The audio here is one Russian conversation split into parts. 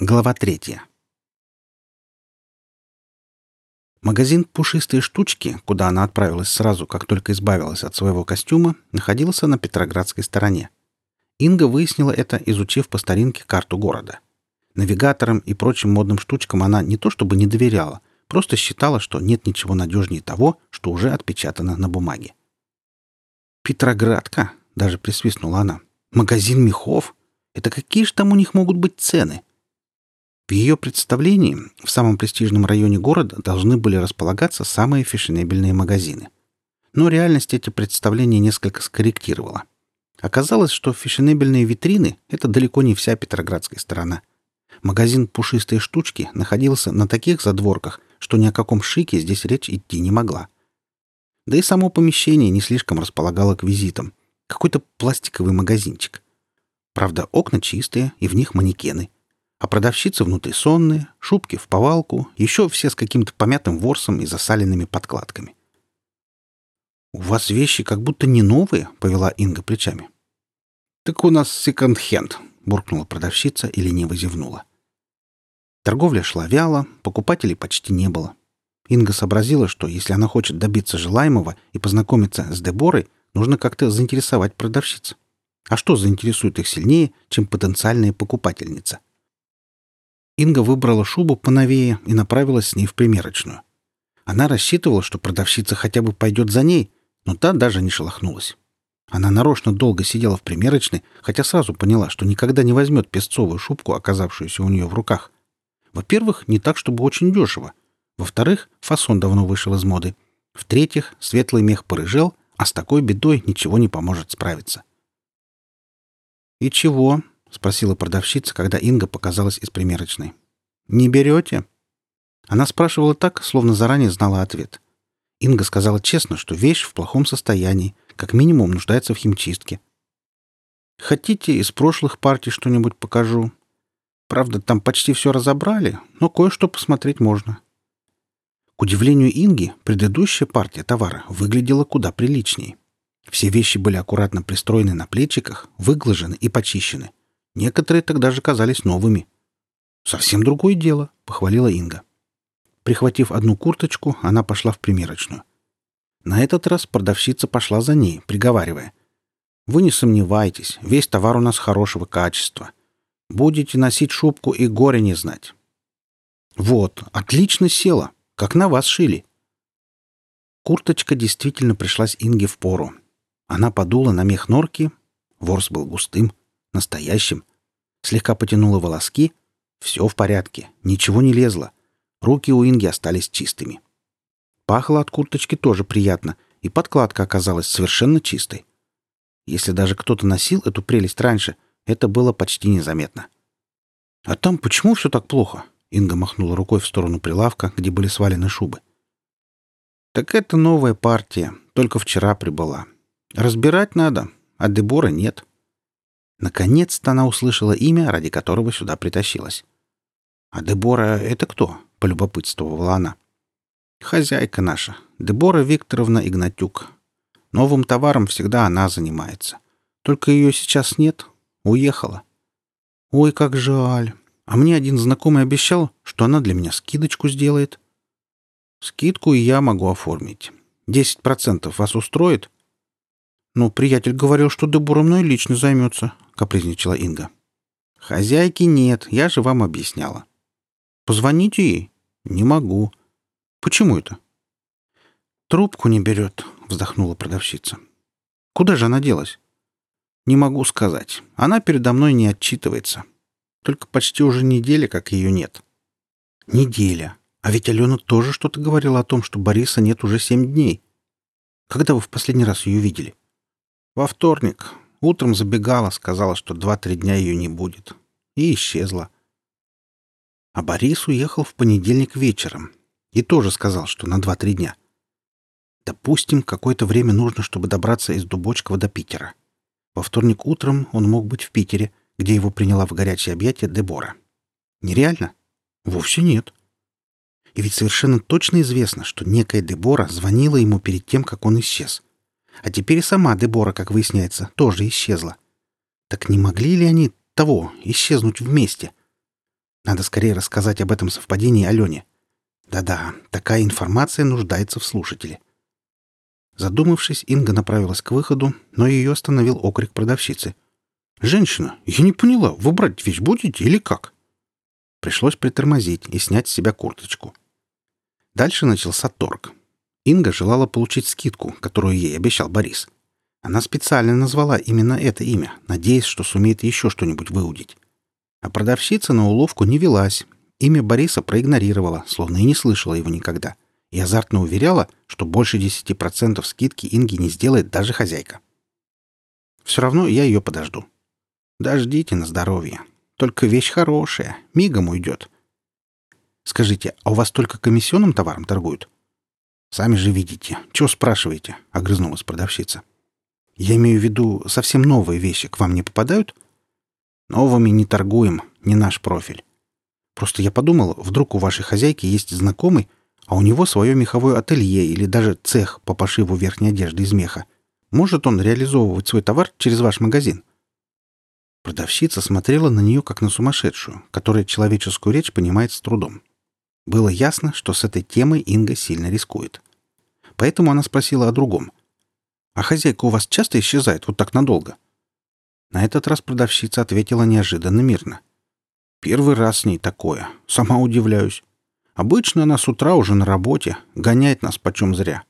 Глава третья. Магазин «Пушистые штучки», куда она отправилась сразу, как только избавилась от своего костюма, находился на Петроградской стороне. Инга выяснила это, изучив по старинке карту города. Навигаторам и прочим модным штучкам она не то чтобы не доверяла, просто считала, что нет ничего надежнее того, что уже отпечатано на бумаге. «Петроградка!» — даже присвистнула она. «Магазин мехов? Это какие же там у них могут быть цены?» В ее представлении в самом престижном районе города должны были располагаться самые фешенебельные магазины. Но реальность эти представления несколько скорректировала. Оказалось, что фешенебельные витрины — это далеко не вся петроградская сторона. Магазин «Пушистые штучки» находился на таких задворках, что ни о каком шике здесь речь идти не могла. Да и само помещение не слишком располагало к визитам. Какой-то пластиковый магазинчик. Правда, окна чистые, и в них манекены — а продавщицы внутри сонные, шубки в повалку, еще все с каким-то помятым ворсом и засаленными подкладками. «У вас вещи как будто не новые», — повела Инга плечами. «Так у нас секонд-хенд», — буркнула продавщица и лениво зевнула. Торговля шла вяло, покупателей почти не было. Инга сообразила, что если она хочет добиться желаемого и познакомиться с Деборой, нужно как-то заинтересовать продавщиц. А что заинтересует их сильнее, чем потенциальная покупательница? Инга выбрала шубу поновее и направилась с ней в примерочную. Она рассчитывала, что продавщица хотя бы пойдет за ней, но та даже не шелохнулась. Она нарочно долго сидела в примерочной, хотя сразу поняла, что никогда не возьмет песцовую шубку, оказавшуюся у нее в руках. Во-первых, не так, чтобы очень дешево. Во-вторых, фасон давно вышел из моды. В-третьих, светлый мех порыжел, а с такой бедой ничего не поможет справиться. «И чего?» — спросила продавщица, когда Инга показалась из примерочной. «Не берете?» Она спрашивала так, словно заранее знала ответ. Инга сказала честно, что вещь в плохом состоянии, как минимум нуждается в химчистке. «Хотите, из прошлых партий что-нибудь покажу? Правда, там почти все разобрали, но кое-что посмотреть можно». К удивлению Инги, предыдущая партия товара выглядела куда приличнее. Все вещи были аккуратно пристроены на плечиках, выглажены и почищены. Некоторые тогда же казались новыми. «Совсем другое дело», — похвалила Инга. Прихватив одну курточку, она пошла в примерочную. На этот раз продавщица пошла за ней, приговаривая. «Вы не сомневайтесь, весь товар у нас хорошего качества. Будете носить шубку и горе не знать». «Вот, отлично села, как на вас шили». Курточка действительно пришлась Инге в пору. Она подула на мех норки, ворс был густым, настоящим, слегка потянула волоски. Все в порядке, ничего не лезло. Руки у Инги остались чистыми. Пахло от курточки тоже приятно, и подкладка оказалась совершенно чистой. Если даже кто-то носил эту прелесть раньше, это было почти незаметно. «А там почему все так плохо?» Инга махнула рукой в сторону прилавка, где были свалены шубы. «Так это новая партия, только вчера прибыла. Разбирать надо, а Дебора нет. Наконец-то она услышала имя, ради которого сюда притащилась. «А Дебора — это кто?» — полюбопытствовала она. «Хозяйка наша, Дебора Викторовна Игнатюк. Новым товаром всегда она занимается. Только ее сейчас нет. Уехала. Ой, как жаль. А мне один знакомый обещал, что она для меня скидочку сделает. Скидку я могу оформить. Десять процентов вас устроит?» «Ну, приятель говорил, что Дебора мной лично займется», капризничала Инга. «Хозяйки нет, я же вам объясняла». «Позвоните ей?» «Не могу». «Почему это?» «Трубку не берет», — вздохнула продавщица. «Куда же она делась?» «Не могу сказать. Она передо мной не отчитывается. Только почти уже неделя, как ее нет». «Неделя. А ведь Алена тоже что-то говорила о том, что Бориса нет уже семь дней. Когда вы в последний раз ее видели?» «Во вторник. Утром забегала, сказала, что два-три дня ее не будет. И исчезла. А Борис уехал в понедельник вечером. И тоже сказал, что на два-три дня. Допустим, какое-то время нужно, чтобы добраться из Дубочкова до Питера. Во вторник утром он мог быть в Питере, где его приняла в горячее объятие Дебора. Нереально? Вовсе нет. И ведь совершенно точно известно, что некая Дебора звонила ему перед тем, как он исчез. А теперь и сама Дебора, как выясняется, тоже исчезла. Так не могли ли они того исчезнуть вместе? Надо скорее рассказать об этом совпадении Алене. Да-да, такая информация нуждается в слушателе. Задумавшись, Инга направилась к выходу, но ее остановил окрик продавщицы. «Женщина, я не поняла, вы брать вещь будете или как?» Пришлось притормозить и снять с себя курточку. Дальше начался торг. Инга желала получить скидку, которую ей обещал Борис. Она специально назвала именно это имя, надеясь, что сумеет еще что-нибудь выудить. А продавщица на уловку не велась. Имя Бориса проигнорировала, словно и не слышала его никогда. И азартно уверяла, что больше 10% скидки Инги не сделает даже хозяйка. Все равно я ее подожду. Дождите на здоровье. Только вещь хорошая, мигом уйдет. Скажите, а у вас только комиссионным товаром торгуют? Сами же видите. Чего спрашиваете? Огрызнулась продавщица. Я имею в виду, совсем новые вещи к вам не попадают? Новыми не торгуем, не наш профиль. Просто я подумал, вдруг у вашей хозяйки есть знакомый, а у него свое меховое ателье или даже цех по пошиву верхней одежды из меха. Может он реализовывать свой товар через ваш магазин? Продавщица смотрела на нее, как на сумасшедшую, которая человеческую речь понимает с трудом. Было ясно, что с этой темой Инга сильно рискует. Поэтому она спросила о другом. «А хозяйка у вас часто исчезает вот так надолго?» На этот раз продавщица ответила неожиданно мирно. «Первый раз с ней такое. Сама удивляюсь. Обычно она с утра уже на работе, гоняет нас почем зря.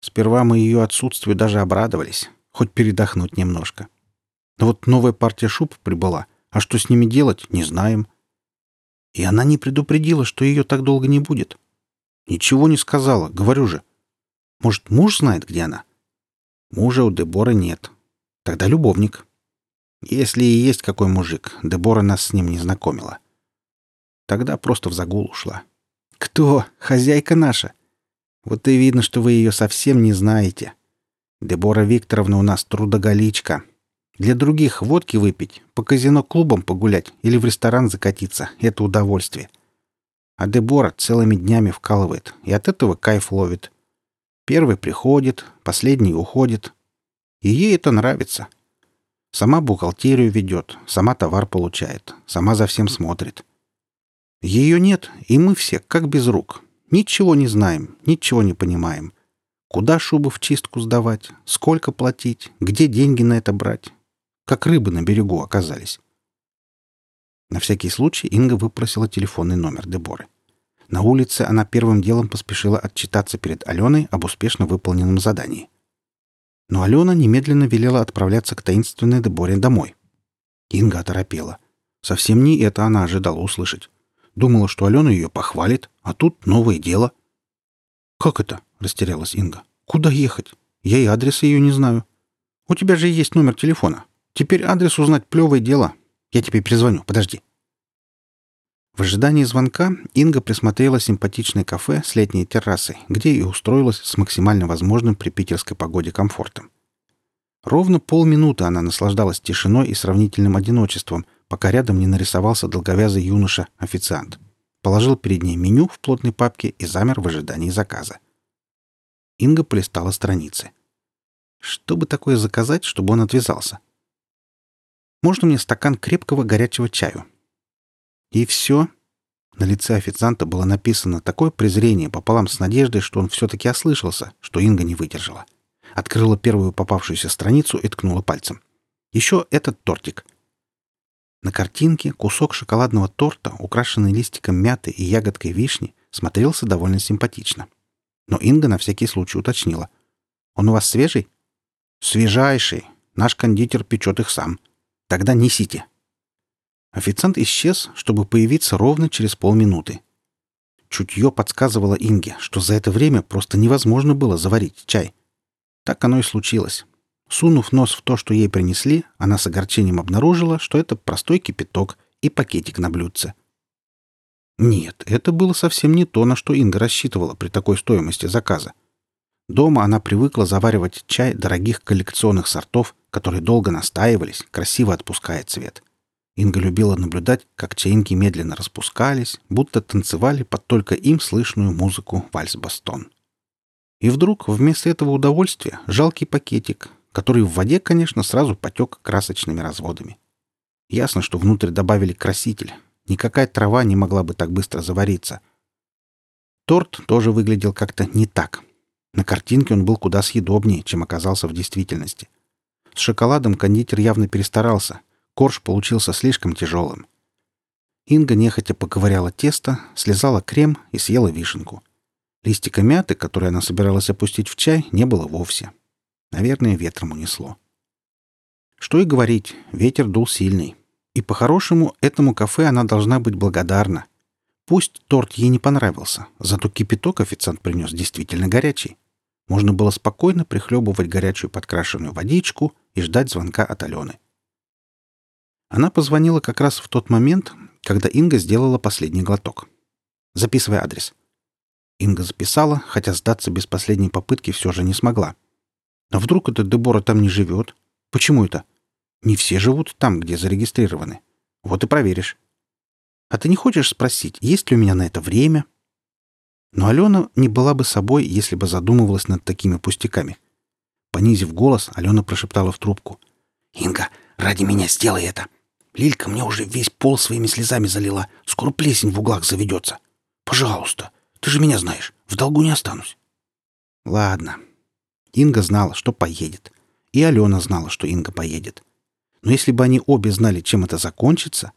Сперва мы ее отсутствию даже обрадовались, хоть передохнуть немножко. Но вот новая партия шуб прибыла, а что с ними делать, не знаем. И она не предупредила, что ее так долго не будет. Ничего не сказала, говорю же. Может, муж знает, где она? Мужа у Деборы нет. Тогда любовник. Если и есть какой мужик, Дебора нас с ним не знакомила. Тогда просто в загул ушла. Кто? Хозяйка наша? Вот и видно, что вы ее совсем не знаете. Дебора Викторовна у нас трудоголичка, для других водки выпить, по казино-клубам погулять или в ресторан закатиться — это удовольствие. А Дебора целыми днями вкалывает, и от этого кайф ловит. Первый приходит, последний уходит. И ей это нравится. Сама бухгалтерию ведет, сама товар получает, сама за всем смотрит. Ее нет, и мы все как без рук. Ничего не знаем, ничего не понимаем. Куда шубы в чистку сдавать, сколько платить, где деньги на это брать, как рыбы на берегу оказались. На всякий случай Инга выпросила телефонный номер Деборы. На улице она первым делом поспешила отчитаться перед Аленой об успешно выполненном задании. Но Алена немедленно велела отправляться к таинственной Деборе домой. Инга оторопела. Совсем не это она ожидала услышать. Думала, что Алена ее похвалит, а тут новое дело. «Как это?» — растерялась Инга. «Куда ехать? Я и адреса ее не знаю. У тебя же есть номер телефона. Теперь адрес узнать плевое дело. Я тебе перезвоню. Подожди. В ожидании звонка Инга присмотрела симпатичное кафе с летней террасой, где и устроилась с максимально возможным при питерской погоде комфортом. Ровно полминуты она наслаждалась тишиной и сравнительным одиночеством, пока рядом не нарисовался долговязый юноша-официант. Положил перед ней меню в плотной папке и замер в ожидании заказа. Инга полистала страницы. Что бы такое заказать, чтобы он отвязался? Можно мне стакан крепкого горячего чаю?» И все. На лице официанта было написано такое презрение пополам с надеждой, что он все-таки ослышался, что Инга не выдержала. Открыла первую попавшуюся страницу и ткнула пальцем. Еще этот тортик. На картинке кусок шоколадного торта, украшенный листиком мяты и ягодкой вишни, смотрелся довольно симпатично. Но Инга на всякий случай уточнила. «Он у вас свежий?» «Свежайший. Наш кондитер печет их сам», Тогда несите». Официант исчез, чтобы появиться ровно через полминуты. Чутье подсказывало Инге, что за это время просто невозможно было заварить чай. Так оно и случилось. Сунув нос в то, что ей принесли, она с огорчением обнаружила, что это простой кипяток и пакетик на блюдце. Нет, это было совсем не то, на что Инга рассчитывала при такой стоимости заказа. Дома она привыкла заваривать чай дорогих коллекционных сортов, которые долго настаивались, красиво отпуская цвет. Инга любила наблюдать, как чаинки медленно распускались, будто танцевали под только им слышную музыку вальс-бастон. И вдруг вместо этого удовольствия жалкий пакетик, который в воде, конечно, сразу потек красочными разводами. Ясно, что внутрь добавили краситель. Никакая трава не могла бы так быстро завариться. Торт тоже выглядел как-то не так. На картинке он был куда съедобнее, чем оказался в действительности. С шоколадом кондитер явно перестарался. Корж получился слишком тяжелым. Инга нехотя поковыряла тесто, слезала крем и съела вишенку. Листика мяты, который она собиралась опустить в чай, не было вовсе. Наверное, ветром унесло. Что и говорить, ветер дул сильный. И по-хорошему этому кафе она должна быть благодарна. Пусть торт ей не понравился, зато кипяток официант принес действительно горячий. Можно было спокойно прихлебывать горячую подкрашенную водичку и ждать звонка от Алены. Она позвонила как раз в тот момент, когда Инга сделала последний глоток. «Записывай адрес». Инга записала, хотя сдаться без последней попытки все же не смогла. «А вдруг эта Дебора там не живет? Почему это?» Не все живут там, где зарегистрированы. Вот и проверишь. А ты не хочешь спросить, есть ли у меня на это время? Но Алена не была бы собой, если бы задумывалась над такими пустяками. Понизив голос, Алена прошептала в трубку. «Инга, ради меня сделай это. Лилька мне уже весь пол своими слезами залила. Скоро плесень в углах заведется. Пожалуйста, ты же меня знаешь. В долгу не останусь». «Ладно». Инга знала, что поедет. И Алена знала, что Инга поедет. Но если бы они обе знали, чем это закончится,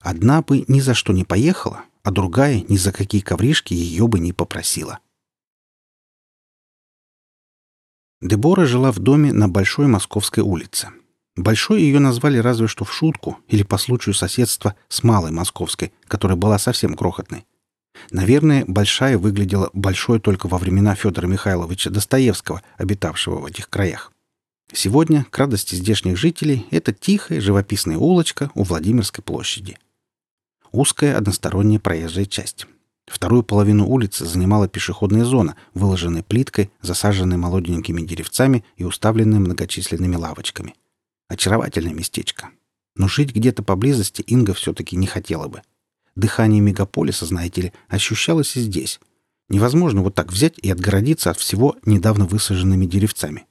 одна бы ни за что не поехала, а другая ни за какие ковришки ее бы не попросила. Дебора жила в доме на Большой Московской улице. Большой ее назвали разве что в шутку или по случаю соседства с Малой Московской, которая была совсем крохотной. Наверное, Большая выглядела большой только во времена Федора Михайловича Достоевского, обитавшего в этих краях. Сегодня, к радости здешних жителей, это тихая живописная улочка у Владимирской площади. Узкая односторонняя проезжая часть. Вторую половину улицы занимала пешеходная зона, выложенная плиткой, засаженная молоденькими деревцами и уставленная многочисленными лавочками. Очаровательное местечко. Но жить где-то поблизости Инга все-таки не хотела бы. Дыхание мегаполиса, знаете ли, ощущалось и здесь. Невозможно вот так взять и отгородиться от всего недавно высаженными деревцами.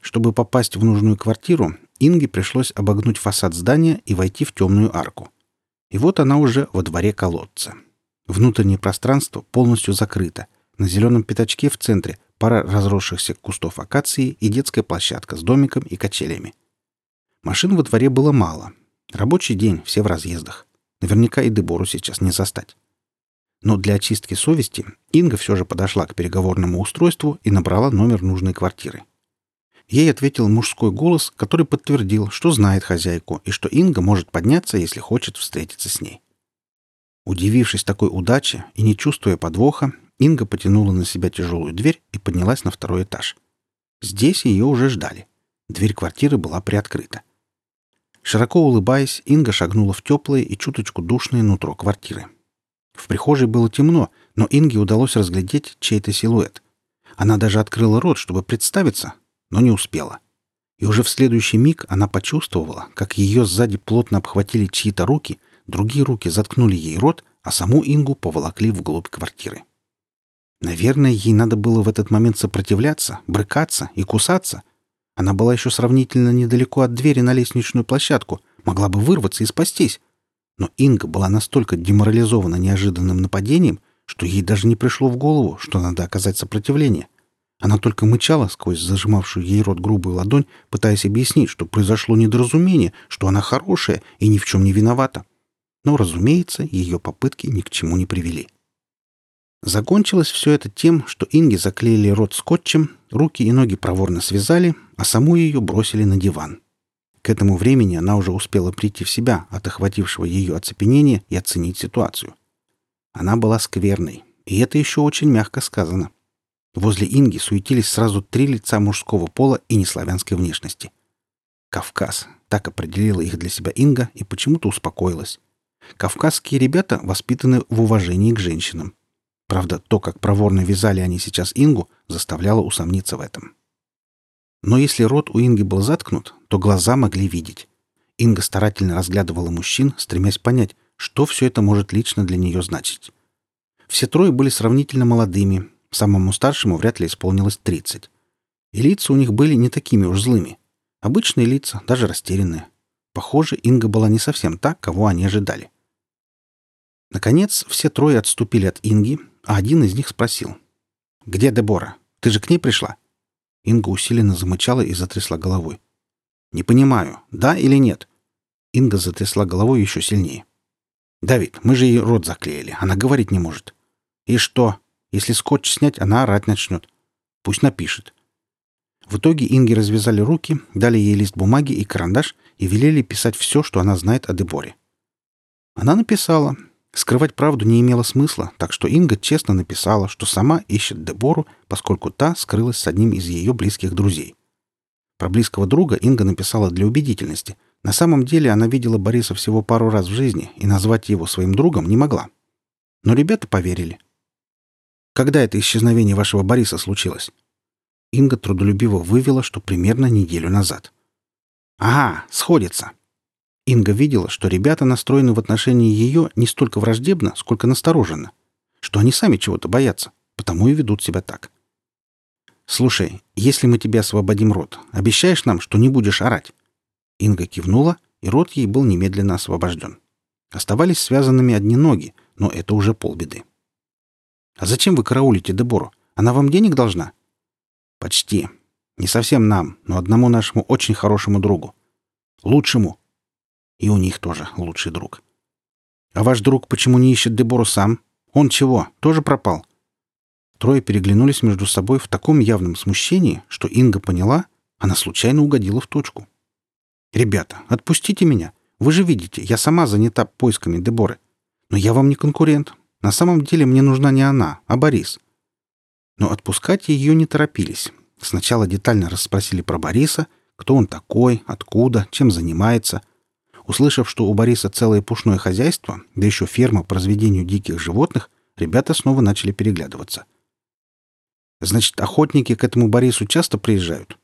Чтобы попасть в нужную квартиру, Инге пришлось обогнуть фасад здания и войти в темную арку. И вот она уже во дворе колодца. Внутреннее пространство полностью закрыто. На зеленом пятачке в центре пара разросшихся кустов акации и детская площадка с домиком и качелями. Машин во дворе было мало. Рабочий день, все в разъездах. Наверняка и Дебору сейчас не застать. Но для очистки совести Инга все же подошла к переговорному устройству и набрала номер нужной квартиры. Ей ответил мужской голос, который подтвердил, что знает хозяйку и что Инга может подняться, если хочет встретиться с ней. Удивившись такой удаче и не чувствуя подвоха, Инга потянула на себя тяжелую дверь и поднялась на второй этаж. Здесь ее уже ждали. Дверь квартиры была приоткрыта. Широко улыбаясь, Инга шагнула в теплое и чуточку душное нутро квартиры. В прихожей было темно, но Инге удалось разглядеть чей-то силуэт. Она даже открыла рот, чтобы представиться, но не успела. И уже в следующий миг она почувствовала, как ее сзади плотно обхватили чьи-то руки, другие руки заткнули ей рот, а саму Ингу поволокли вглубь квартиры. Наверное, ей надо было в этот момент сопротивляться, брыкаться и кусаться. Она была еще сравнительно недалеко от двери на лестничную площадку, могла бы вырваться и спастись. Но Инга была настолько деморализована неожиданным нападением, что ей даже не пришло в голову, что надо оказать сопротивление — она только мычала сквозь зажимавшую ей рот грубую ладонь, пытаясь объяснить, что произошло недоразумение, что она хорошая и ни в чем не виновата. Но, разумеется, ее попытки ни к чему не привели. Закончилось все это тем, что Инге заклеили рот скотчем, руки и ноги проворно связали, а саму ее бросили на диван. К этому времени она уже успела прийти в себя от охватившего ее оцепенения и оценить ситуацию. Она была скверной, и это еще очень мягко сказано. Возле Инги суетились сразу три лица мужского пола и неславянской внешности. Кавказ. Так определила их для себя Инга и почему-то успокоилась. Кавказские ребята воспитаны в уважении к женщинам. Правда, то, как проворно вязали они сейчас Ингу, заставляло усомниться в этом. Но если рот у Инги был заткнут, то глаза могли видеть. Инга старательно разглядывала мужчин, стремясь понять, что все это может лично для нее значить. Все трое были сравнительно молодыми, Самому старшему вряд ли исполнилось 30. И лица у них были не такими уж злыми. Обычные лица, даже растерянные. Похоже, Инга была не совсем та, кого они ожидали. Наконец, все трое отступили от Инги, а один из них спросил. «Где Дебора? Ты же к ней пришла?» Инга усиленно замычала и затрясла головой. «Не понимаю, да или нет?» Инга затрясла головой еще сильнее. «Давид, мы же ей рот заклеили. Она говорить не может». «И что? Если скотч снять, она орать начнет. Пусть напишет». В итоге Инге развязали руки, дали ей лист бумаги и карандаш и велели писать все, что она знает о Деборе. Она написала, Скрывать правду не имело смысла, так что Инга честно написала, что сама ищет Дебору, поскольку та скрылась с одним из ее близких друзей. Про близкого друга Инга написала для убедительности. На самом деле она видела Бориса всего пару раз в жизни и назвать его своим другом не могла. Но ребята поверили. «Когда это исчезновение вашего Бориса случилось?» Инга трудолюбиво вывела, что примерно неделю назад. «Ага, сходится. Инга видела, что ребята настроены в отношении ее не столько враждебно, сколько настороженно. Что они сами чего-то боятся, потому и ведут себя так. «Слушай, если мы тебе освободим рот, обещаешь нам, что не будешь орать?» Инга кивнула, и рот ей был немедленно освобожден. Оставались связанными одни ноги, но это уже полбеды. «А зачем вы караулите Дебору? Она вам денег должна?» «Почти. Не совсем нам, но одному нашему очень хорошему другу. Лучшему, и у них тоже лучший друг. А ваш друг почему не ищет Дебору сам? Он чего, тоже пропал? Трое переглянулись между собой в таком явном смущении, что Инга поняла, она случайно угодила в точку. «Ребята, отпустите меня. Вы же видите, я сама занята поисками Деборы. Но я вам не конкурент. На самом деле мне нужна не она, а Борис». Но отпускать ее не торопились. Сначала детально расспросили про Бориса, кто он такой, откуда, чем занимается, Услышав, что у Бориса целое пушное хозяйство, да еще ферма по разведению диких животных, ребята снова начали переглядываться. Значит, охотники к этому Борису часто приезжают?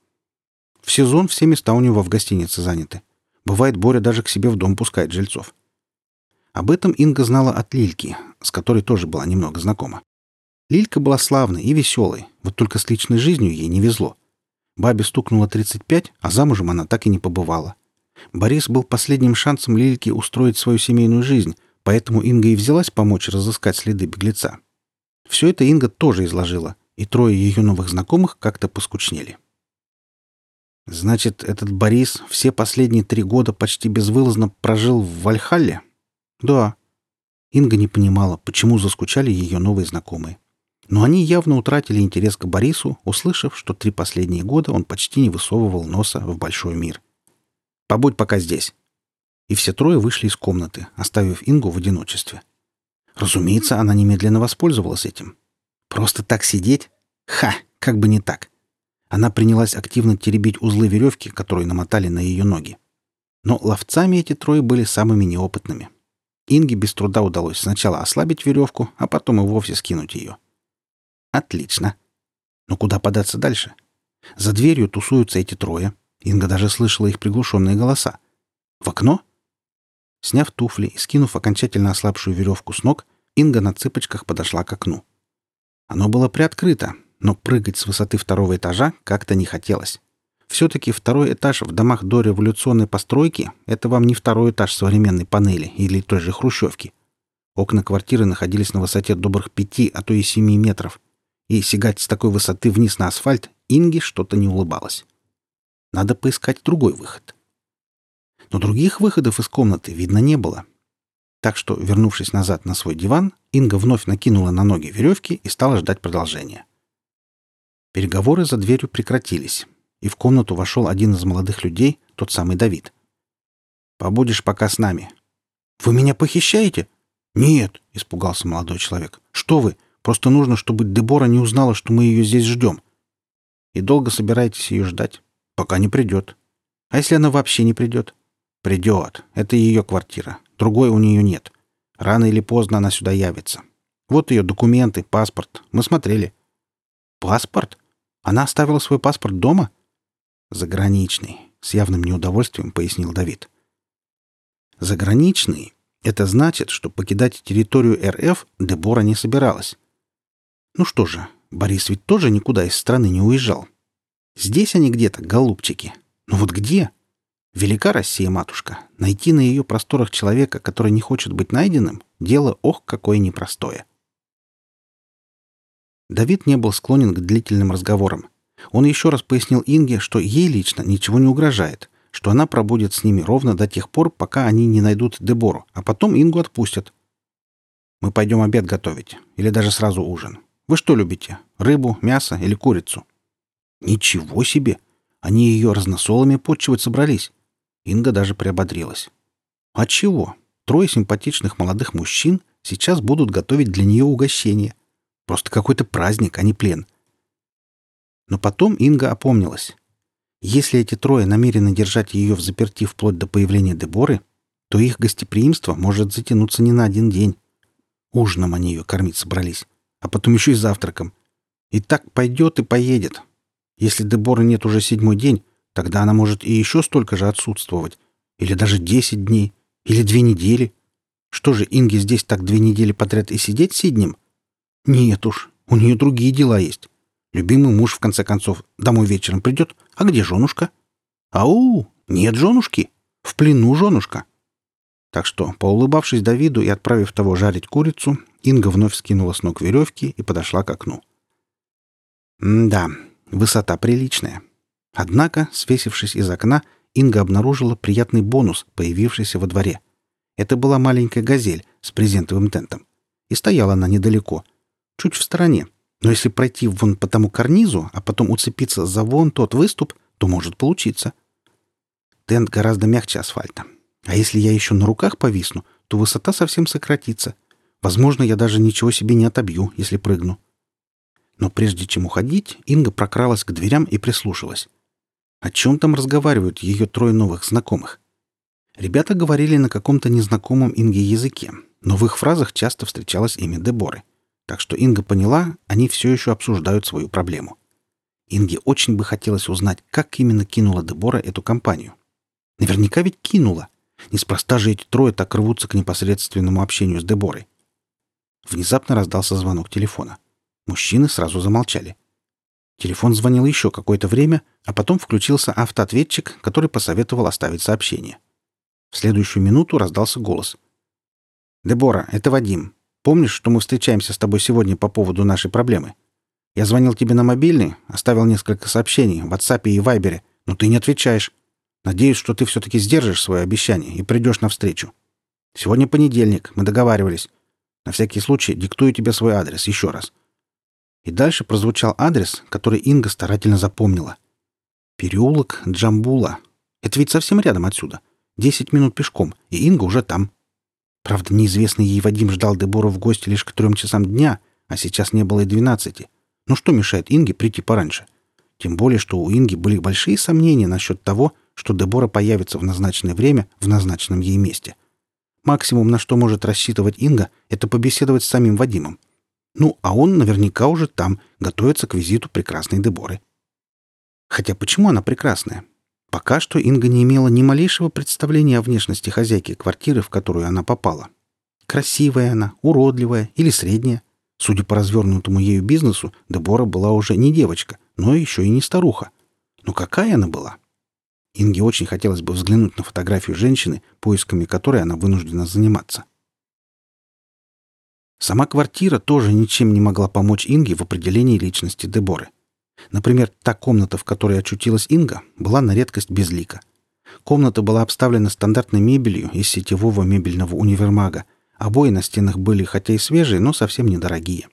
В сезон все места у него в гостинице заняты. Бывает, Боря даже к себе в дом пускает жильцов. Об этом Инга знала от Лильки, с которой тоже была немного знакома. Лилька была славной и веселой, вот только с личной жизнью ей не везло. Бабе стукнуло 35, а замужем она так и не побывала. Борис был последним шансом Лильки устроить свою семейную жизнь, поэтому Инга и взялась помочь разыскать следы беглеца. Все это Инга тоже изложила, и трое ее новых знакомых как-то поскучнели. «Значит, этот Борис все последние три года почти безвылазно прожил в Вальхалле?» «Да». Инга не понимала, почему заскучали ее новые знакомые. Но они явно утратили интерес к Борису, услышав, что три последние года он почти не высовывал носа в большой мир. Побудь пока здесь». И все трое вышли из комнаты, оставив Ингу в одиночестве. Разумеется, она немедленно воспользовалась этим. Просто так сидеть? Ха, как бы не так. Она принялась активно теребить узлы веревки, которые намотали на ее ноги. Но ловцами эти трое были самыми неопытными. Инге без труда удалось сначала ослабить веревку, а потом и вовсе скинуть ее. Отлично. Но куда податься дальше? За дверью тусуются эти трое — Инга даже слышала их приглушенные голоса. «В окно?» Сняв туфли и скинув окончательно ослабшую веревку с ног, Инга на цыпочках подошла к окну. Оно было приоткрыто, но прыгать с высоты второго этажа как-то не хотелось. Все-таки второй этаж в домах до революционной постройки — это вам не второй этаж современной панели или той же хрущевки. Окна квартиры находились на высоте добрых пяти, а то и семи метров. И сигать с такой высоты вниз на асфальт Инге что-то не улыбалось. Надо поискать другой выход. Но других выходов из комнаты видно не было. Так что, вернувшись назад на свой диван, Инга вновь накинула на ноги веревки и стала ждать продолжения. Переговоры за дверью прекратились, и в комнату вошел один из молодых людей, тот самый Давид. «Побудешь пока с нами». «Вы меня похищаете?» «Нет», — испугался молодой человек. «Что вы? Просто нужно, чтобы Дебора не узнала, что мы ее здесь ждем». «И долго собираетесь ее ждать?» Пока не придет. А если она вообще не придет? Придет. Это ее квартира. Другой у нее нет. Рано или поздно она сюда явится. Вот ее документы, паспорт. Мы смотрели. Паспорт? Она оставила свой паспорт дома? Заграничный. С явным неудовольствием пояснил Давид. Заграничный — это значит, что покидать территорию РФ Дебора не собиралась. Ну что же, Борис ведь тоже никуда из страны не уезжал. Здесь они где-то, голубчики. Но вот где? Велика Россия, матушка. Найти на ее просторах человека, который не хочет быть найденным, дело ох, какое непростое. Давид не был склонен к длительным разговорам. Он еще раз пояснил Инге, что ей лично ничего не угрожает, что она пробудет с ними ровно до тех пор, пока они не найдут Дебору, а потом Ингу отпустят. «Мы пойдем обед готовить. Или даже сразу ужин. Вы что любите? Рыбу, мясо или курицу?» «Ничего себе! Они ее разносолами почивать собрались. Инга даже приободрилась. А чего? Трое симпатичных молодых мужчин сейчас будут готовить для нее угощение. Просто какой-то праздник, а не плен. Но потом Инга опомнилась. Если эти трое намерены держать ее в заперти вплоть до появления Деборы, то их гостеприимство может затянуться не на один день. Ужином они ее кормить собрались, а потом еще и завтраком. И так пойдет и поедет. Если Деборы нет уже седьмой день, Тогда она может и еще столько же отсутствовать. Или даже десять дней. Или две недели. Что же, Инге здесь так две недели подряд и сидеть сиднем? Нет уж, у нее другие дела есть. Любимый муж, в конце концов, домой вечером придет. А где женушка? Ау, нет женушки. В плену женушка. Так что, поулыбавшись Давиду и отправив того жарить курицу, Инга вновь скинула с ног веревки и подошла к окну. Да, высота приличная. Однако, свесившись из окна, Инга обнаружила приятный бонус, появившийся во дворе. Это была маленькая газель с презентовым тентом. И стояла она недалеко, чуть в стороне. Но если пройти вон по тому карнизу, а потом уцепиться за вон тот выступ, то может получиться. Тент гораздо мягче асфальта. А если я еще на руках повисну, то высота совсем сократится. Возможно, я даже ничего себе не отобью, если прыгну. Но прежде чем уходить, Инга прокралась к дверям и прислушалась. О чем там разговаривают ее трое новых знакомых? Ребята говорили на каком-то незнакомом Инге языке, но в их фразах часто встречалось имя Деборы. Так что Инга поняла, они все еще обсуждают свою проблему. Инге очень бы хотелось узнать, как именно кинула Дебора эту компанию. Наверняка ведь кинула. Неспроста же эти трое так рвутся к непосредственному общению с Деборой. Внезапно раздался звонок телефона. Мужчины сразу замолчали. Телефон звонил еще какое-то время, а потом включился автоответчик, который посоветовал оставить сообщение. В следующую минуту раздался голос. «Дебора, это Вадим. Помнишь, что мы встречаемся с тобой сегодня по поводу нашей проблемы? Я звонил тебе на мобильный, оставил несколько сообщений в WhatsApp и Вайбере, но ты не отвечаешь. Надеюсь, что ты все-таки сдержишь свое обещание и придешь навстречу. Сегодня понедельник, мы договаривались. На всякий случай диктую тебе свой адрес еще раз. И дальше прозвучал адрес, который Инга старательно запомнила. Переулок Джамбула. Это ведь совсем рядом отсюда. Десять минут пешком, и Инга уже там. Правда, неизвестный ей Вадим ждал Дебору в гости лишь к трем часам дня, а сейчас не было и двенадцати. Ну что мешает Инге прийти пораньше? Тем более, что у Инги были большие сомнения насчет того, что Дебора появится в назначенное время в назначенном ей месте. Максимум, на что может рассчитывать Инга, это побеседовать с самим Вадимом. Ну, а он наверняка уже там, готовится к визиту прекрасной Деборы. Хотя почему она прекрасная? Пока что Инга не имела ни малейшего представления о внешности хозяйки квартиры, в которую она попала. Красивая она, уродливая или средняя. Судя по развернутому ею бизнесу, Дебора была уже не девочка, но еще и не старуха. Но какая она была? Инге очень хотелось бы взглянуть на фотографию женщины, поисками которой она вынуждена заниматься. — Сама квартира тоже ничем не могла помочь Инге в определении личности Деборы. Например, та комната, в которой очутилась Инга, была на редкость безлика. Комната была обставлена стандартной мебелью из сетевого мебельного универмага. Обои на стенах были хотя и свежие, но совсем недорогие.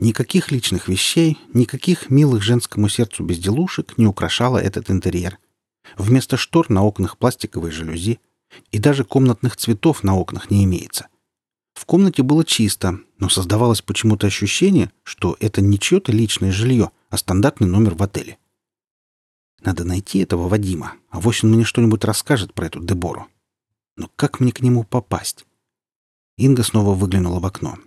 Никаких личных вещей, никаких милых женскому сердцу безделушек не украшало этот интерьер. Вместо штор на окнах пластиковые жалюзи, и даже комнатных цветов на окнах не имеется — в комнате было чисто, но создавалось почему-то ощущение, что это не чье-то личное жилье, а стандартный номер в отеле. Надо найти этого Вадима, а вось он мне что-нибудь расскажет про эту Дебору. Но как мне к нему попасть? Инга снова выглянула в окно.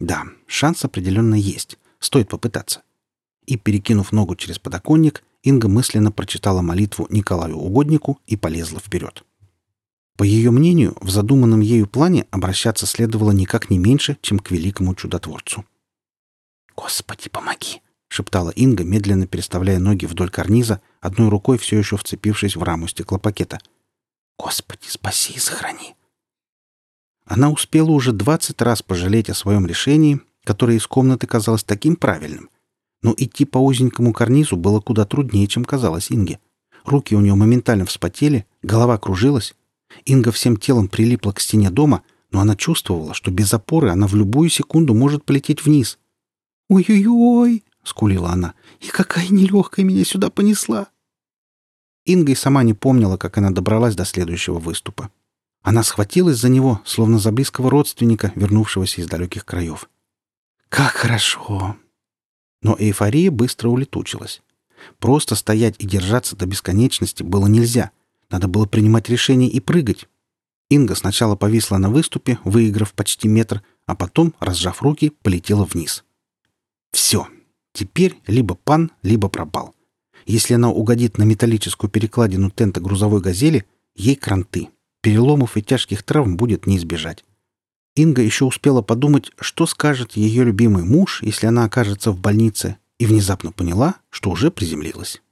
Да, шанс определенно есть. Стоит попытаться. И, перекинув ногу через подоконник, Инга мысленно прочитала молитву Николаю Угоднику и полезла вперед. По ее мнению, в задуманном ею плане обращаться следовало никак не меньше, чем к великому чудотворцу. «Господи, помоги!» — шептала Инга, медленно переставляя ноги вдоль карниза, одной рукой все еще вцепившись в раму стеклопакета. «Господи, спаси и сохрани!» Она успела уже двадцать раз пожалеть о своем решении, которое из комнаты казалось таким правильным. Но идти по узенькому карнизу было куда труднее, чем казалось Инге. Руки у нее моментально вспотели, голова кружилась. Инга всем телом прилипла к стене дома, но она чувствовала, что без опоры она в любую секунду может полететь вниз. «Ой-ой-ой!» — скулила она. «И какая нелегкая меня сюда понесла!» Инга и сама не помнила, как она добралась до следующего выступа. Она схватилась за него, словно за близкого родственника, вернувшегося из далеких краев. «Как хорошо!» Но эйфория быстро улетучилась. Просто стоять и держаться до бесконечности было нельзя. Надо было принимать решение и прыгать. Инга сначала повисла на выступе, выиграв почти метр, а потом, разжав руки, полетела вниз. Все. Теперь либо пан, либо пропал. Если она угодит на металлическую перекладину тента грузовой «Газели», ей кранты. Переломов и тяжких травм будет не избежать. Инга еще успела подумать, что скажет ее любимый муж, если она окажется в больнице, и внезапно поняла, что уже приземлилась.